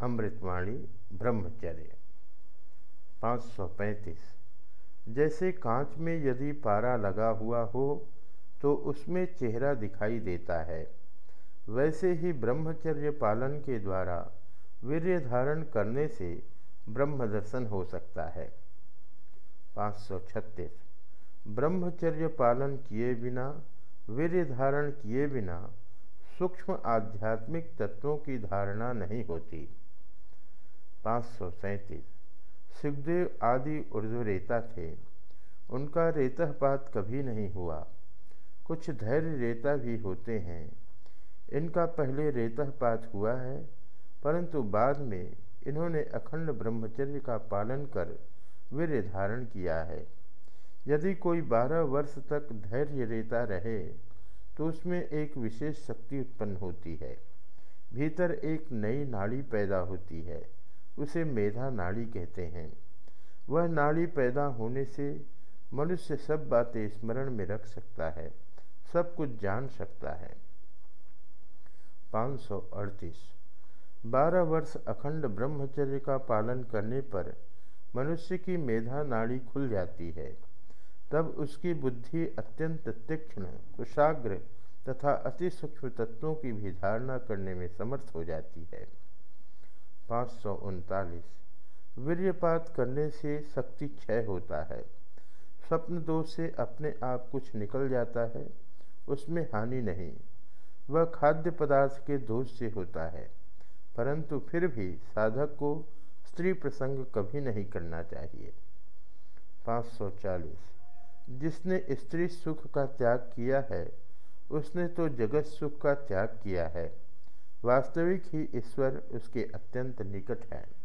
अमृतवाणी, ब्रह्मचर्य। 535 जैसे कांच में यदि पारा लगा हुआ हो तो उसमें चेहरा दिखाई देता है। वैसे ही ब्रह्मचर्य पालन के द्वारा वीर्य धारण करने से ब्रह्म दर्शन हो सकता है। 536 ब्रह्मचर्य पालन किए बिना, वीर्य धारण किए बिना, सूक्ष्म आध्यात्मिक तत्वों की धारणा नहीं होती। पाँच सौ सैंतीस। सुखदेव आदि उर्दू रेता थे। उनका रेतपात कभी नहीं हुआ। कुछ धैर्य रेता भी होते हैं। इनका पहले रेतपात हुआ है, परंतु बाद में इन्होंने अखंड ब्रह्मचर्य का पालन कर वीर धारण किया है। यदि कोई बारह वर्ष तक धैर्य रेता रहे तो उसमें एक विशेष शक्ति उत्पन्न होती है। भीतर एक नई नाड़ी पैदा होती है। उसे मेधा नाड़ी कहते हैं। वह नाड़ी पैदा होने से मनुष्य सब बातें स्मरण में रख सकता है, सब कुछ जान सकता है। पाँच सौ अड़तीस। बारह वर्ष अखंड ब्रह्मचर्य का पालन करने पर मनुष्य की मेधा नाड़ी खुल जाती है। तब उसकी बुद्धि अत्यंत तीक्ष्ण, कुशाग्र तथा अति सूक्ष्म तत्वों की भी धारणा करने में समर्थ हो जाती है। पाँच सौ उनतालीस। वीर्यपात करने से शक्ति क्षय होता है। स्वप्न दोष से अपने आप कुछ निकल जाता है, उसमें हानि नहीं। वह खाद्य पदार्थ के दोष से होता है, परंतु फिर भी साधक को स्त्री प्रसंग कभी नहीं करना चाहिए। 540 जिसने स्त्री सुख का त्याग किया है, उसने तो जगत सुख का त्याग किया है। वास्तविक ही ईश्वर उसके अत्यंत निकट है।